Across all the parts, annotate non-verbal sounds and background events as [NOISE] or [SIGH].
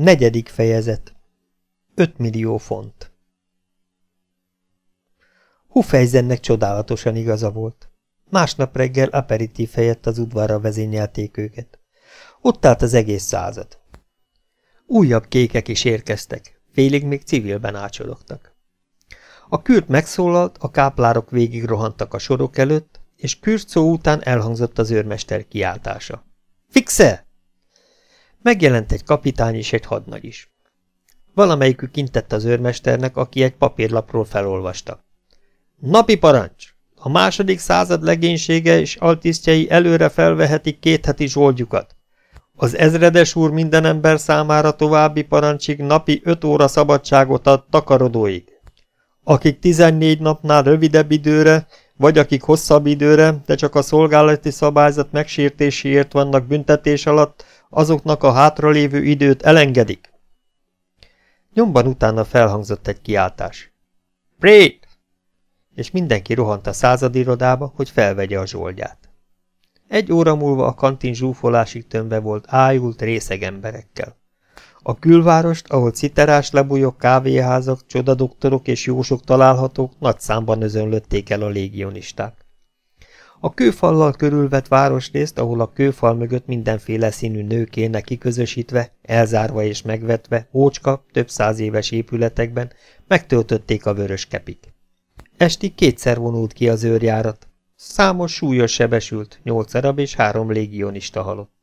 Negyedik fejezet 5 millió font Hufejzennek csodálatosan igaza volt. Másnap reggel aperitív helyett az udvarra vezényelték őket. Ott állt az egész század. Újabb kékek is érkeztek, félig még civilben ácsorogtak. A kürt megszólalt, a káplárok végig rohantak a sorok előtt, és kürt szó után elhangzott az őrmester kiáltása. Fixe! Megjelent egy kapitány és egy hadnagy is. Valamelyikük intett az őrmesternek, aki egy papírlapról felolvasta. Napi parancs! A második század legénysége és altisztjei előre felvehetik két heti zsoldjukat. Az ezredes úr minden ember számára további parancsig napi öt óra szabadságot ad takarodóig. Akik 14 napnál rövidebb időre, vagy akik hosszabb időre, de csak a szolgálati szabályzat megsértéséért vannak büntetés alatt, azoknak a hátralévő időt elengedik. Nyomban utána felhangzott egy kiáltás. Prét! És mindenki rohant a századirodába, hogy felvegye a zsoldját. Egy óra múlva a kantin zsúfolásig tömve volt ájult részeg emberekkel. A külvárost, ahol citerás lebújok, kávéházak, csodadoktorok és jósok találhatók, nagy számban özönlötték el a légionisták. A kőfallal körülvett városrészt, ahol a kőfal mögött mindenféle színű nőkének kiközösítve, elzárva és megvetve, ócska, több száz éves épületekben megtöltötték a vörös kepik. Esti kétszer vonult ki az őrjárat. Számos súlyos sebesült, nyolc arab és három légionista halott.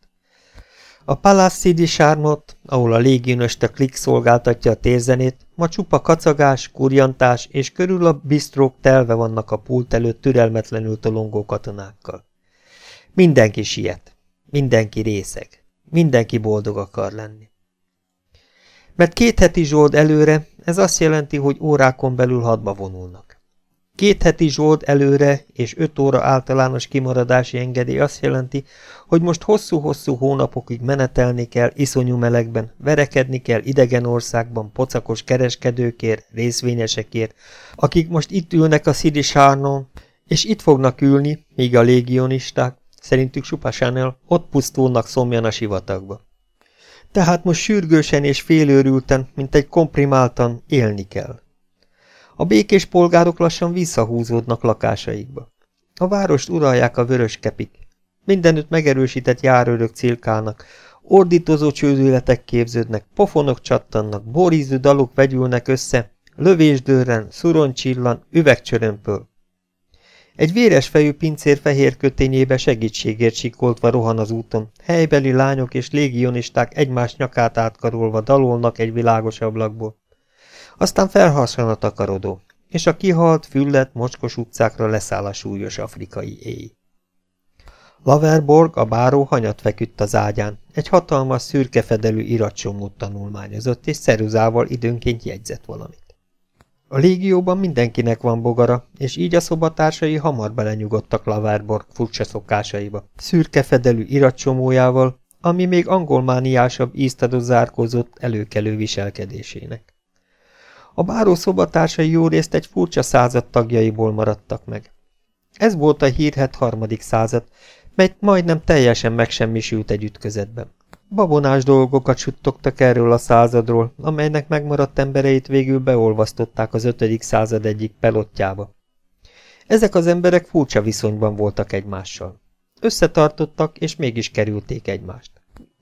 A Palace sármot, ahol a légionista klik szolgáltatja a térzenét, ma csupa kacagás, kurjantás, és körül a bistrók telve vannak a pult előtt türelmetlenül tolongó katonákkal. Mindenki siet, mindenki részeg, mindenki boldog akar lenni. Mert két heti zsold előre, ez azt jelenti, hogy órákon belül hadba vonulnak. Két heti zsold előre és öt óra általános kimaradási engedély azt jelenti, hogy most hosszú-hosszú hónapokig menetelni kell iszonyú melegben, verekedni kell idegen országban pocakos kereskedőkért, részvényesekért, akik most itt ülnek a Szidi Sárnon, és itt fognak ülni, míg a légionisták, szerintük Supasánel, ott pusztulnak szomjan a sivatagba. Tehát most sürgősen és félőrülten, mint egy komprimáltan élni kell. A békés polgárok lassan visszahúzódnak lakásaikba. A várost uralják a vörös kepik. Mindenütt megerősített járőrök cilkálnak, ordítozó csődületek képződnek, pofonok csattannak, borízű dalok vegyülnek össze, lövésdőren, szuroncsillan, üvegcsörömpöl. Egy véres fejű pincér fehér kötényébe segítségért sikoltva rohan az úton, helybeli lányok és légionisták egymás nyakát átkarolva dalolnak egy világos ablakból. Aztán felhasson a takarodó, és a kihalt, füllet, mocskos utcákra leszáll a súlyos afrikai éj. Laverborg, a báró hanyat feküdt az ágyán, egy hatalmas szürke fedelű iratsomót tanulmányozott, és szeruzával időnként jegyzett valamit. A légióban mindenkinek van bogara, és így a szobatársai hamar belenyugodtak Laverborg furcsa szokásaiba. Szürke fedelű ami még angolmániásabb íztadó zárkózott előkelő viselkedésének. A báró szobatársai jó részt egy furcsa század tagjaiból maradtak meg. Ez volt a hírhet harmadik század, mely majdnem teljesen megsemmisült egy ütközetben. Babonás dolgokat suttogtak erről a századról, amelynek megmaradt embereit végül beolvasztották az ötödik század egyik pelotjába. Ezek az emberek furcsa viszonyban voltak egymással. Összetartottak, és mégis kerülték egymást.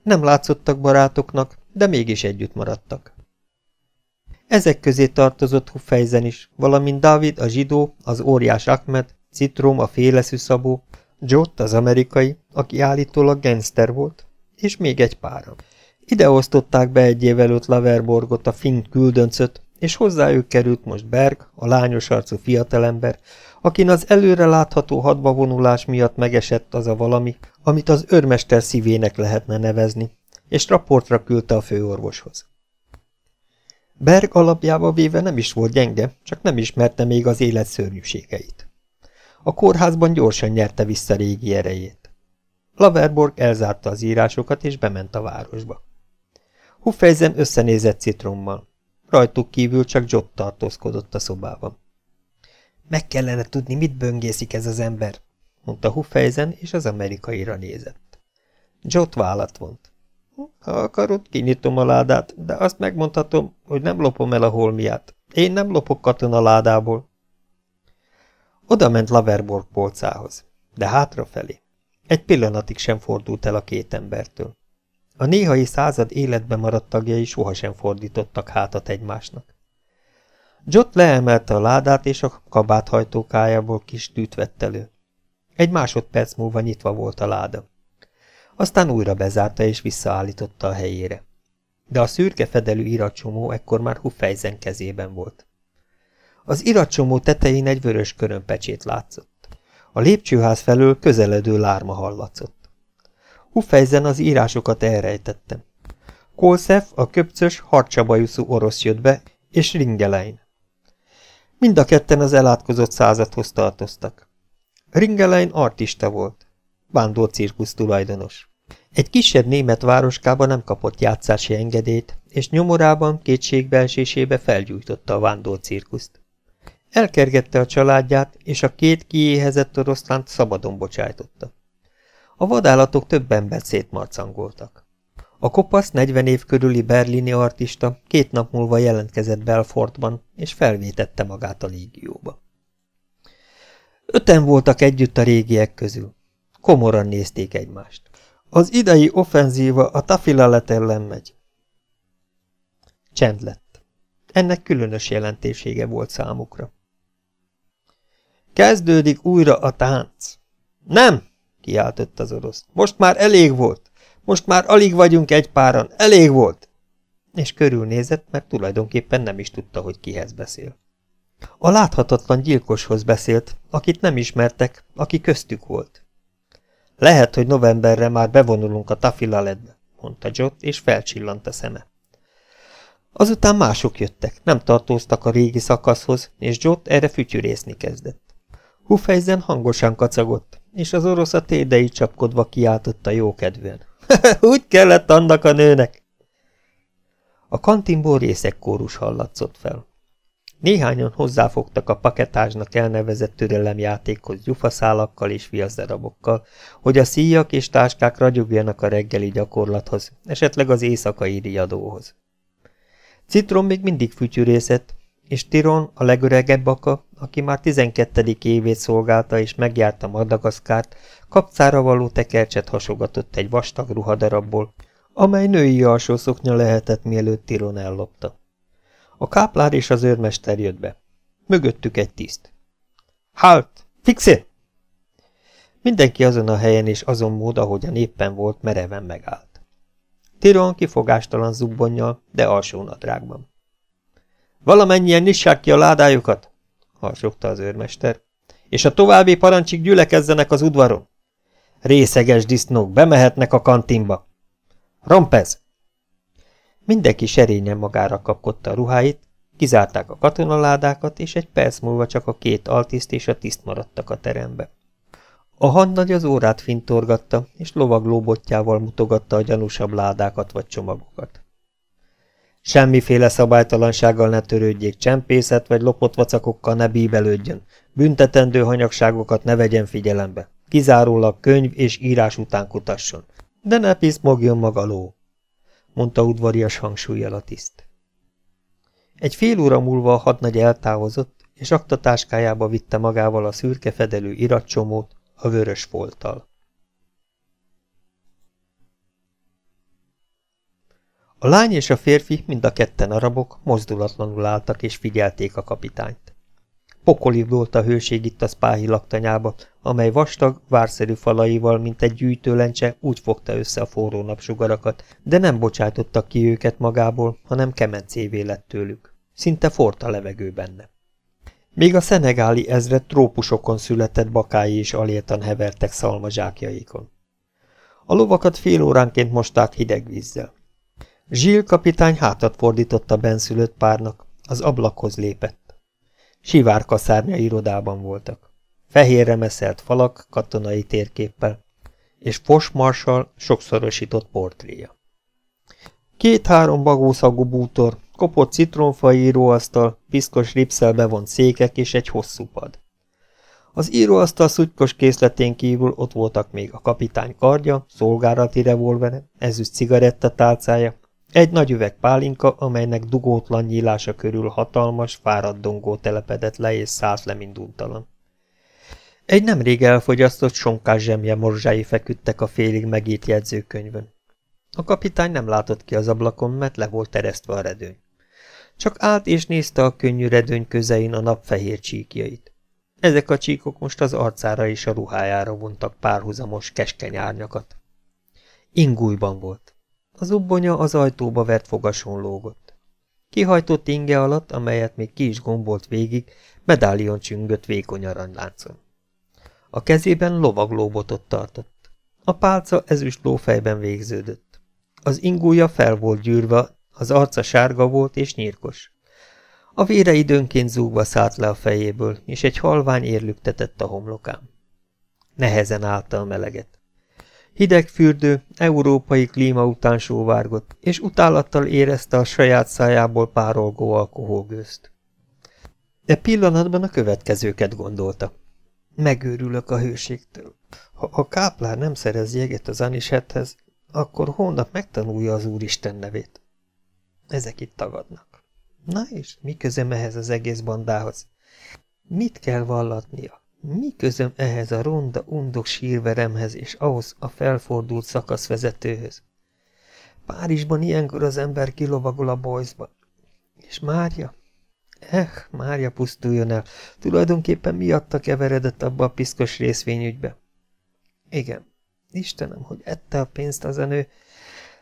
Nem látszottak barátoknak, de mégis együtt maradtak. Ezek közé tartozott Hufejzen is, valamint David a zsidó, az óriás Ahmed, Citrom a féleszű szabó, Jott az amerikai, aki állítólag gangster volt, és még egy pára. Ide osztották be egy év előtt Laverborgot, a finn küldöncöt, és hozzájuk került most Berg, a lányos arcú fiatalember, akin az előre látható hadbavonulás miatt megesett az a valami, amit az örmester szívének lehetne nevezni, és raportra küldte a főorvoshoz. Berg alapjába véve nem is volt gyenge, csak nem ismerte még az élet szörnyűségeit. A kórházban gyorsan nyerte vissza régi erejét. Laverborg elzárta az írásokat, és bement a városba. Huffeisen összenézett citrommal. Rajtuk kívül csak Jott tartózkodott a szobában. Meg kellene tudni, mit böngészik ez az ember, mondta Huffeisen, és az amerikaira nézett. Jott vállat vont. Ha akarod, kinyitom a ládát, de azt megmondhatom, hogy nem lopom el a holmiát. Én nem lopok katona ládából. Oda ment Laverborg polcához, de hátrafelé. Egy pillanatig sem fordult el a két embertől. A néhai század életben maradt tagjai sohasem fordítottak hátat egymásnak. Jott leemelte a ládát, és a kabáthajtókájából kis tűt vett elő. Egy másodperc múlva nyitva volt a láda. Aztán újra bezárta és visszaállította a helyére. De a szürke fedelű iratcsomó ekkor már Huffejzen kezében volt. Az iratcsomó tetején egy vörös körönpecsét látszott. A lépcsőház felől közeledő lárma hallatszott. Huffejzen az írásokat elrejtettem. Kolszef, a köpcös, harcsabajuszú orosz jött be, és Ringelein. Mind a ketten az elátkozott századhoz tartoztak. Ringelein artista volt, vándor cirkusz tulajdonos. Egy kisebb német városkában nem kapott játszási engedélyt, és nyomorában, kétségbeesésébe felgyújtotta a vándor cirkuszt. Elkergette a családját, és a két kiéhezett oroszlánt szabadon bocsájtotta. A vadállatok több embert szétmarcangoltak. A kopasz 40 év körüli berlini artista két nap múlva jelentkezett Belfortban, és felvétette magát a légióba. Öten voltak együtt a régiek közül. Komoran nézték egymást. Az idei offenzíva a Tafilalet ellen megy. Csend lett. Ennek különös jelentésége volt számukra. Kezdődik újra a tánc. Nem! kiáltott az orosz. Most már elég volt. Most már alig vagyunk egy páran. Elég volt. És körülnézett, mert tulajdonképpen nem is tudta, hogy kihez beszél. A láthatatlan gyilkoshoz beszélt, akit nem ismertek, aki köztük volt. Lehet, hogy novemberre már bevonulunk a Tafilaledbe, mondta Jot, és felcsillant a szeme. Azután mások jöttek, nem tartóztak a régi szakaszhoz, és Jot erre fütyűrészni kezdett. Hufejzen hangosan kacagott, és az orosz a tédei csapkodva kiáltotta jókedvűen. [LAUGHS] Úgy kellett annak a nőnek! A kantinból részek kórus hallatszott fel. Néhányan hozzáfogtak a paketázsnak elnevezett türelemjátékhoz gyufaszálakkal és viazdarabokkal, hogy a szíjak és táskák ragyogjanak a reggeli gyakorlathoz, esetleg az éjszakai riadóhoz. Citron még mindig fütyűrészett, és Tiron, a legöregebb aka, aki már 12. évét szolgálta és megjárta Madagaszkárt, kapcára való tekercset hasogatott egy vastag ruhadarabból, amely női alsó szoknya lehetett, mielőtt Tiron ellopta. A káplár és az őrmester jött be. Mögöttük egy tiszt. Halt! Fixé! Mindenki azon a helyen és azon mód, ahogyan éppen volt, mereven megállt. Tiron kifogástalan zubbonnyal, de alsó nadrágban. Valamennyien nyissák ki a ládájukat, harsogta az őrmester, és a további parancsik gyülekezzenek az udvaron. Részeges disznók bemehetnek a kantinba. Rompez! Mindenki serényen magára kapkodta a ruháit, kizárták a katonaládákat, és egy perc múlva csak a két altiszt és a tiszt maradtak a terembe. A hadnagy az órát fintorgatta, és lovaglóbotjával mutogatta a gyanúsabb ládákat vagy csomagokat. Semmiféle szabálytalansággal ne törődjék, csempészet vagy lopott vacakokkal ne bíbelődjön, büntetendő hanyagságokat ne vegyen figyelembe, kizárólag könyv és írás után kutasson, de ne piszmogjon maga ló mondta udvarias hangsúlyjal a tiszt. Egy fél óra múlva a hadnagy eltávozott, és aktatáskájába vitte magával a szürke fedelő iratcsomót a vörös folttal. A lány és a férfi, mind a ketten arabok, mozdulatlanul álltak és figyelték a kapitányt. Pokoli volt a hőség itt a spáhi laktanyába, amely vastag, várszerű falaival, mint egy gyűjtőlencse, úgy fogta össze a forró napsugarakat, de nem bocsájtottak ki őket magából, hanem kemencévé lett tőlük. Szinte fort a levegő benne. Még a szenegáli ezred trópusokon született bakái is aléltan hevertek szalmazsákjaikon. A lovakat fél óránként mosták hideg vízzel. Zsil kapitány hátat fordított a benszülött párnak, az ablakhoz lépett. Sivárkaszárnya irodában voltak. Fehérre meszelt falak katonai térképpel, és fosmarsal sokszorosított portréja. Két-három bagószagú bútor, kopott citronfa íróasztal, piszkos ripszel bevont székek és egy hosszú pad. Az íróasztal szutykos készletén kívül ott voltak még a kapitány kardja, szolgálati revolvere, ezüst cigarettatálcája, egy nagy üveg pálinka, amelynek dugótlan nyílása körül hatalmas, fáradt dongó telepedett le és szállt le minduntalan. Egy nemrég elfogyasztott sonkás zsemje morzsái feküdtek a félig megírt jegyzőkönyvön. A kapitány nem látott ki az ablakon, mert le volt teresztve a redőny. Csak állt és nézte a könnyű redőny közein a nap fehér csíkjait. Ezek a csíkok most az arcára és a ruhájára vontak párhuzamos, keskeny árnyakat. Ingújban volt. Az ubbonya az ajtóba vert fogason lógott. Kihajtott inge alatt, amelyet még ki is gombolt végig, medálion csüngött vékony aranyláncon. A kezében lovaglóbotot tartott. A pálca ezüst lófejben végződött. Az ingúja fel volt gyűrve, az arca sárga volt és nyírkos. A vére időnként zúgva szállt le a fejéből, és egy halvány érlüktetett a homlokán. Nehezen állta a meleget. Hideg fürdő, európai klíma után sóvárgott, és utálattal érezte a saját szájából párolgó alkoholgőzt. De pillanatban a következőket gondolta. Megőrülök a hőségtől. Ha a káplár nem szerez jeget az Anisethez, akkor holnap megtanulja az Úristen nevét. Ezek itt tagadnak. Na és mi közöm ehhez az egész bandához? Mit kell vallatnia? Mi közöm ehhez a ronda, undok sírveremhez és ahhoz a felfordult szakaszvezetőhöz? Párizsban ilyenkor az ember kilovagol a bojzba. És Mária? Eh, Mária pusztuljon el. Tulajdonképpen miatta keveredett abba a piszkos részvényügybe. Igen, Istenem, hogy ette a pénzt az enő,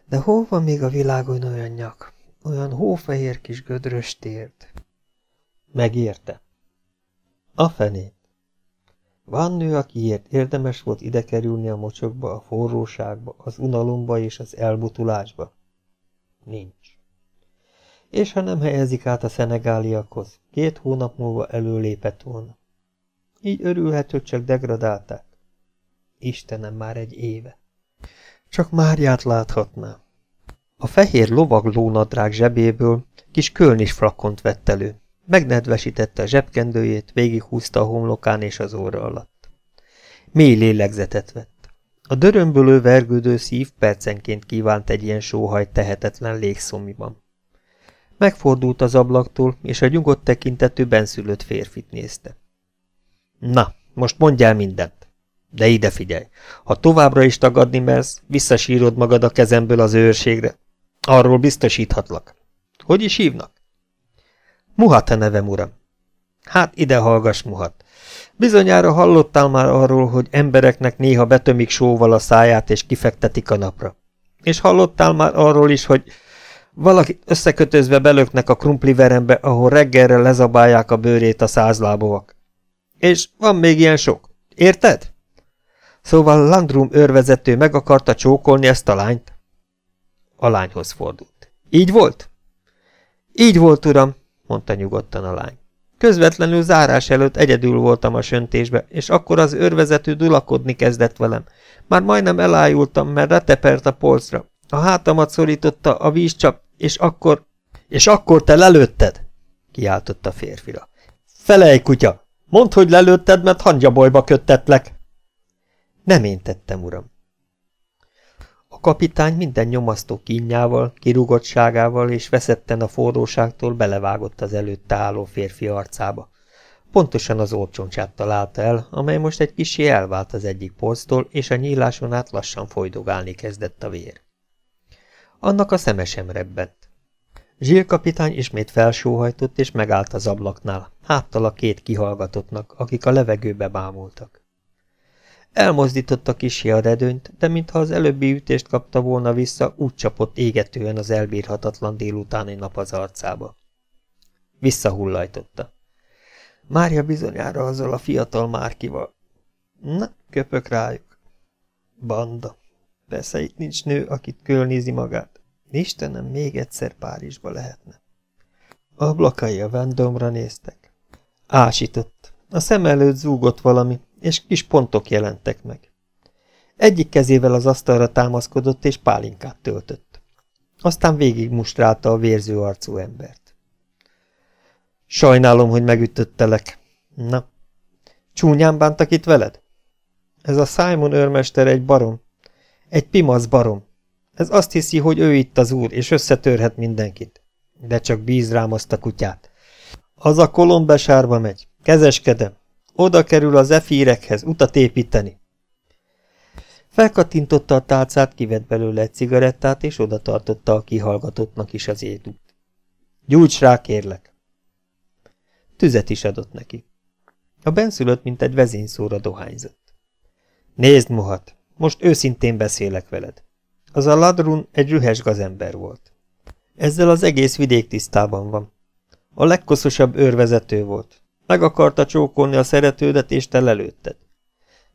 de hol van még a világon olyan nyak? Olyan hófehér kis gödrös tért. Megérte. A fenét. Van nő, akiért érdemes volt ide kerülni a mocsokba, a forróságba, az unalomba és az elbutulásba? Nincs. És ha nem helyezik át a szenegáliakhoz, két hónap múlva előlépett volna. Így örülhet, hogy csak degradálták. Istenem, már egy éve. Csak Máriát láthatná. A fehér lovaglónadrág zsebéből kis kölnis frakont vett elő. Megnedvesítette a zsebkendőjét, végighúzta a homlokán és az óra alatt. Mély lélegzetet vett. A dörömbölő vergődő szív percenként kívánt egy ilyen sóhajt tehetetlen légszomiban. Megfordult az ablaktól, és a nyugodt tekintetű benszülött férfit nézte. Na, most mondjál mindent. De ide figyelj, ha továbbra is tagadni mersz, visszasírod magad a kezemből az őrségre. Arról biztosíthatlak. Hogy is hívnak? Muhat a nevem, uram. Hát ide hallgass, Muhat. Bizonyára hallottál már arról, hogy embereknek néha betömik sóval a száját és kifektetik a napra. És hallottál már arról is, hogy valakit összekötözve belöknek a krumpliverembe, ahol reggelre lezabálják a bőrét a százlábovak. És van még ilyen sok. Érted? Szóval Landrum őrvezető meg akarta csókolni ezt a lányt. A lányhoz fordult. Így volt? Így volt, uram, mondta nyugodtan a lány. Közvetlenül zárás előtt egyedül voltam a söntésbe, és akkor az őrvezető dulakodni kezdett velem. Már majdnem elájultam, mert retepert a polcra. A hátamat szorította a vízcsap, és akkor... És akkor te lelőtted? kiáltott a férfira. Felej, kutya! Mondd, hogy lelőtted, mert hangyabolyba köttetlek! Nem én tettem, uram. A kapitány minden nyomasztó kínjával, kirugottságával és veszetten a forróságtól belevágott az előtte álló férfi arcába. Pontosan az orcsoncsát találta el, amely most egy kisé elvált az egyik polctól, és a nyíláson át lassan folydogálni kezdett a vér. Annak a szeme sem rebbent. Zsil kapitány ismét felsóhajtott, és megállt az ablaknál, háttal a két kihallgatottnak, akik a levegőbe bámultak. Elmozdította kisé a redőnyt, de mintha az előbbi ütést kapta volna vissza, úgy csapott égetően az elbírhatatlan délutáni nap az arcába. Visszahullajtotta. Mária bizonyára azzal a fiatal Márkival. Na, köpök rájuk. Banda. Persze itt nincs nő, akit körülnézi magát. Istenem, még egyszer Párizsba lehetne. Ablakai a Vendomra néztek. Ásított. A szem előtt zúgott valami, és kis pontok jelentek meg. Egyik kezével az asztalra támaszkodott, és pálinkát töltött. Aztán végig mustrálta a vérző arcú embert. Sajnálom, hogy megütöttelek. Na, Csúnyán bántak itt veled? Ez a Simon őrmester egy barom. Egy pimasz barom. Ez azt hiszi, hogy ő itt az úr, és összetörhet mindenkit. De csak bíz rám azt a kutyát. Az a kolombesárba megy. Kezeskedem. Oda kerül az efírekhez utat építeni. Felkattintotta a tálcát, kivett belőle egy cigarettát, és oda tartotta a kihallgatottnak is az édút. Gyújts rá, kérlek! Tüzet is adott neki. A benszülött, mint egy vezényszóra dohányzott. Nézd, Mohat, most őszintén beszélek veled. Az a ladrun egy rühes gazember volt. Ezzel az egész vidék tisztában van. A legkoszosabb őrvezető volt. Meg akarta csókolni a szeretődet, és te lelőtted.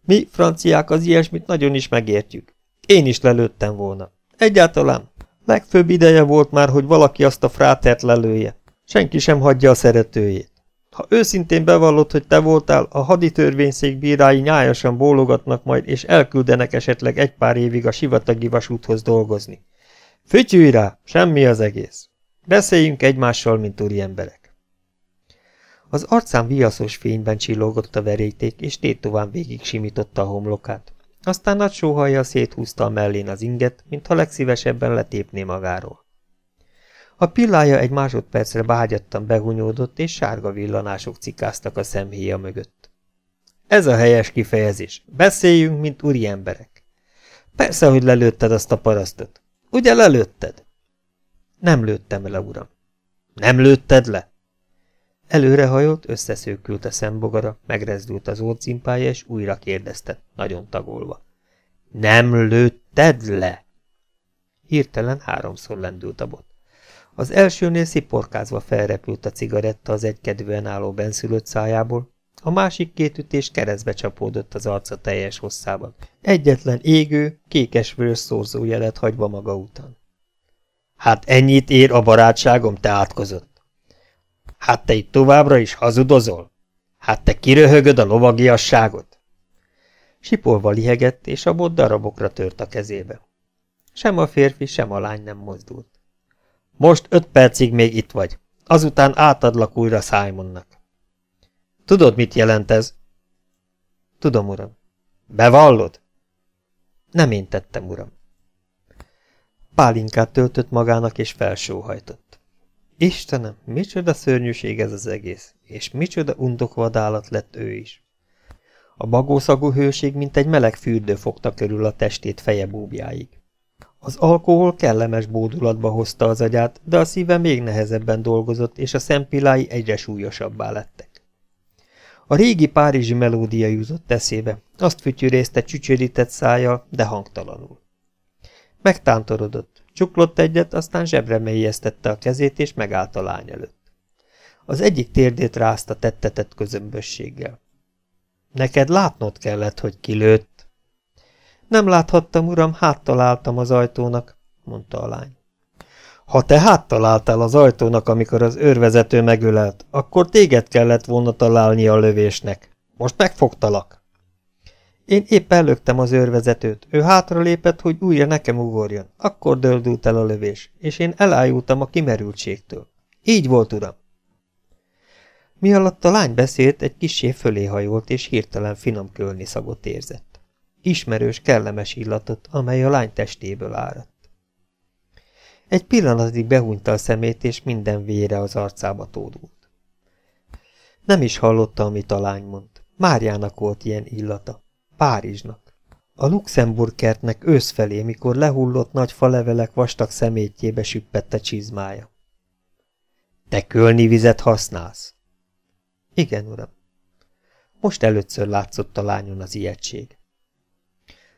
Mi, franciák, az ilyesmit nagyon is megértjük. Én is lelőttem volna. Egyáltalán. Legfőbb ideje volt már, hogy valaki azt a frátert lelője. Senki sem hagyja a szeretőjét. Ha őszintén bevallod, hogy te voltál, a haditörvényszék bírái nyájasan bólogatnak majd, és elküldenek esetleg egy pár évig a sivatagi vasúthoz dolgozni. Fütyülj rá, semmi az egész. Beszéljünk egymással, mint úri emberek. Az arcán viaszos fényben csillogott a veríték, és tétován végig simította a homlokát. Aztán nagy sóhajjal széthúzta a mellén az inget, mintha legszívesebben letépné magáról. A pillája egy másodpercre bágyattan behunyódott, és sárga villanások cikáztak a szemhéja mögött. Ez a helyes kifejezés. Beszéljünk, mint úri emberek. Persze, hogy lelőtted azt a parasztot. Ugye lelőtted? Nem lőttem le, uram. Nem lőtted le? Előrehajolt, összeszőkült a szembogara, megrezdült az ócimpája, és újra kérdezte, nagyon tagolva. Nem lőtted le? Hirtelen háromszor lendült a bot. Az elsőnél sziporkázva felrepült a cigaretta az egykedvűen álló benszülött szájából, a másik két ütés keresztbe csapódott az arca teljes hosszában. Egyetlen égő, kékes-vörös szorzó jelet hagyva maga után. Hát ennyit ér a barátságom, te átkozott. Hát te itt továbbra is hazudozol? Hát te kiröhögöd a lovagiasságot? Sipolva lihegett, és a bot darabokra tört a kezébe. Sem a férfi, sem a lány nem mozdult. Most öt percig még itt vagy. Azután átadlak újra Simonnak. Tudod, mit jelent ez? Tudom, uram. Bevallod? Nem én tettem, uram. Pálinkát töltött magának, és felsóhajtott. Istenem, micsoda szörnyűség ez az egész, és micsoda undok vadállat lett ő is. A bagószagú hőség, mint egy meleg fürdő fogta körül a testét feje búbjáig. Az alkohol kellemes bódulatba hozta az agyát, de a szíve még nehezebben dolgozott, és a szempillái egyre súlyosabbá lettek. A régi párizsi melódia jutott eszébe, azt fütyűrészte csücsörített szája, de hangtalanul. Megtántorodott, csuklott egyet, aztán zsebre mélyeztette a kezét, és megállt a lány előtt. Az egyik térdét rázta tettetett közömbösséggel. Neked látnod kellett, hogy kilőtt, nem láthattam, uram, háttaláltam az ajtónak, mondta a lány. Ha te háttaláltál az ajtónak, amikor az őrvezető megölelt, akkor téged kellett volna találni a lövésnek. Most megfogtalak. Én épp ellöktem az őrvezetőt. Ő hátra lépett, hogy újra nekem ugorjon. Akkor döldült el a lövés, és én elájultam a kimerültségtől. Így volt, uram. Mi alatt a lány beszélt, egy kisé fölé hajolt, és hirtelen finom kölni szagot érzett ismerős, kellemes illatot, amely a lány testéből áradt. Egy pillanatig behúnyta a szemét, és minden vére az arcába tódult. Nem is hallotta, amit a lány mond. Márjának volt ilyen illata. Párizsnak. A Luxemburg kertnek őszfelé, mikor lehullott nagy falevelek vastag szemétjébe süppett a csizmája. Te kölni vizet használsz? Igen, uram. Most először látszott a lányon az ijegység.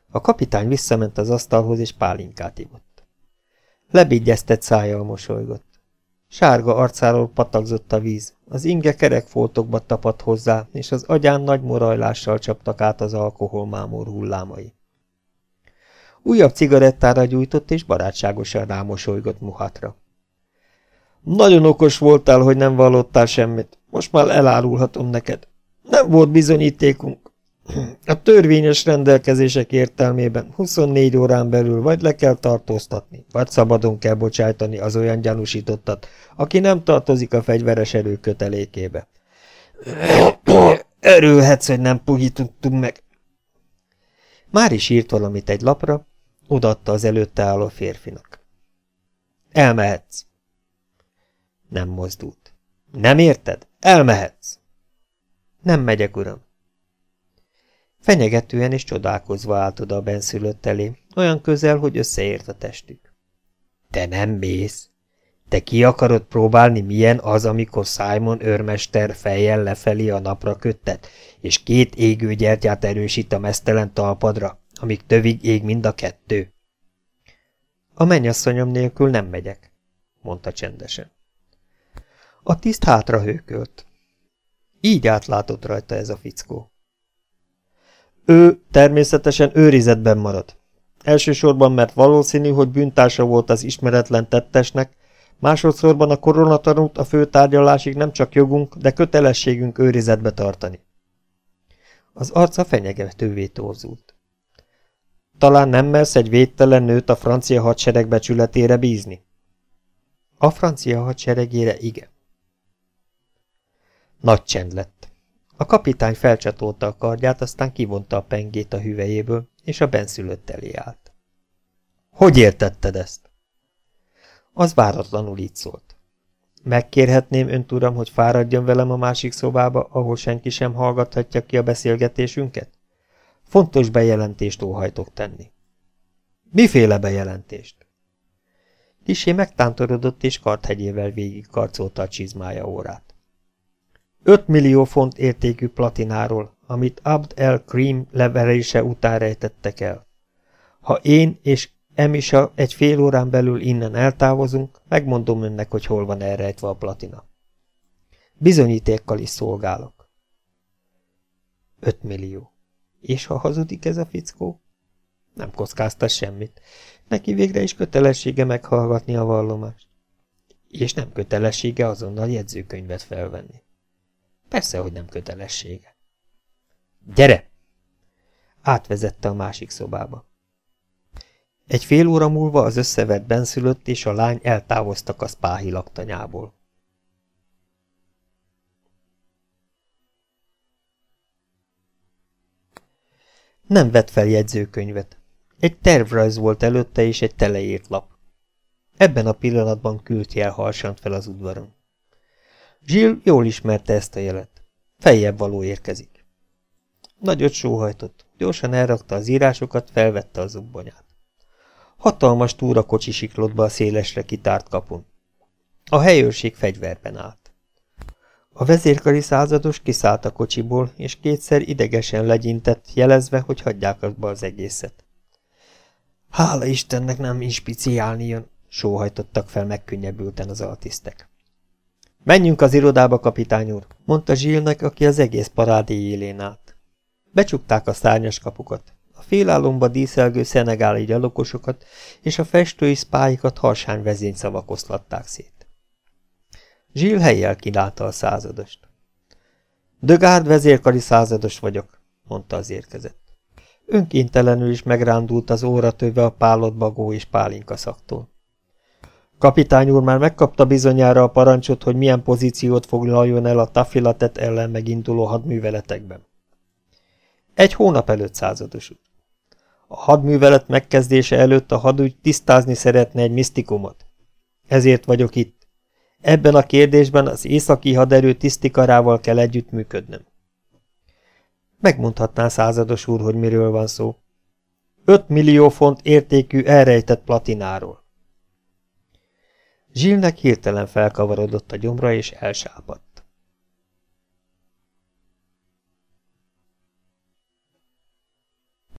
A kapitány visszament az asztalhoz, és pálinkát ivott. Lebigyeztett szája mosolygott. Sárga arcáról patagzott a víz, az inge kerekfoltokba tapadt hozzá, és az agyán nagy morajlással csaptak át az alkoholmámor hullámai. Újabb cigarettára gyújtott, és barátságosan rámosolygott Muhatra. Nagyon okos voltál, hogy nem vallottál semmit. Most már elárulhatom neked. Nem volt bizonyítékunk. A törvényes rendelkezések értelmében 24 órán belül vagy le kell tartóztatni, vagy szabadon kell bocsájtani az olyan gyanúsítottat, aki nem tartozik a fegyveres erő kötelékébe. [COUGHS] Örülhetsz, hogy nem puhítottunk meg. Már is írt valamit egy lapra, odaadta az előtte álló férfinak. Elmehetsz. Nem mozdult. Nem érted? Elmehetsz. Nem megyek, uram. Fenyegetően és csodálkozva állt oda a benszülött elé, olyan közel, hogy összeért a testük. Te nem mész. Te ki akarod próbálni, milyen az, amikor Simon őrmester fejjel lefelé a napra köttet, és két égőgyertyát erősít a mesztelen talpadra, amíg tövig ég mind a kettő? A mennyasszonyom nélkül nem megyek, mondta csendesen. A tiszt hátra hőkölt. Így átlátott rajta ez a fickó. Ő természetesen őrizetben marad. Elsősorban, mert valószínű, hogy bűntársa volt az ismeretlen tettesnek, másodszorban a koronatanút a főtárgyalásig nem csak jogunk, de kötelességünk őrizetbe tartani. Az arca fenyegetővé torzult. Talán nem mersz egy védtelen nőt a francia hadsereg becsületére bízni? A francia hadseregére igen. Nagy csend lett. A kapitány felcsatolta a kardját, aztán kivonta a pengét a hüvelyéből, és a benszülött elé állt. Hogy értetted ezt? Az váratlanul így szólt. Megkérhetném önt, uram, hogy fáradjon velem a másik szobába, ahol senki sem hallgathatja ki a beszélgetésünket? Fontos bejelentést óhajtok tenni. Miféle bejelentést? Kisé megtántorodott és karthegyével végig karcolta a csizmája órát. 5 millió font értékű platináról, amit Abd el Krim leverése után rejtettek el. Ha én és Emisa egy fél órán belül innen eltávozunk, megmondom önnek, hogy hol van elrejtve a platina. Bizonyítékkal is szolgálok. 5 millió. És ha hazudik ez a fickó? Nem kockáztat semmit. Neki végre is kötelessége meghallgatni a vallomást. És nem kötelessége azonnal jegyzőkönyvet felvenni. Persze, hogy nem kötelessége. Gyere! Átvezette a másik szobába. Egy fél óra múlva az összevett benszülött és a lány eltávoztak a spáhi laktanyából. Nem vett fel jegyzőkönyvet. Egy tervrajz volt előtte és egy teleírt lap. Ebben a pillanatban küldj el harsant fel az udvaron. Jill jól ismerte ezt a jelet. Feljebb való érkezik. Nagyot sóhajtott, gyorsan elrakta az írásokat, felvette a zubbonyát. Hatalmas túrakocsi siklott be a szélesre kitárt kapun. A helyőrség fegyverben állt. A vezérkari százados kiszállt a kocsiból, és kétszer idegesen legyintett, jelezve, hogy hagyják abba az egészet. Hála Istennek nem inspiciálni jön, sóhajtottak fel megkönnyebbülten az altisztek. Menjünk az irodába, kapitány úr, mondta Zsílnek, aki az egész parádé élén állt. Becsukták a szárnyas kapukat, a félálomba díszelgő szenegáli gyalogosokat és a festői szpáikat harsány vezényszavak oszlatták szét. Zsil helyjel kínálta a századost. Dögárd vezérkari százados vagyok, mondta az érkezett. Önkéntelenül is megrándult az óratöve a pálott bagó és pálinka szaktól. Kapitány úr már megkapta bizonyára a parancsot, hogy milyen pozíciót foglaljon el a tafilatet ellen meginduló hadműveletekben. Egy hónap előtt százados úr. A hadművelet megkezdése előtt a hadügy tisztázni szeretne egy misztikumot. Ezért vagyok itt. Ebben a kérdésben az északi haderő tisztikarával kell együttműködnöm. Megmondhatná százados úr, hogy miről van szó. 5 millió font értékű elrejtett platináról. Zsilnek hirtelen felkavarodott a gyomra és elsápadt.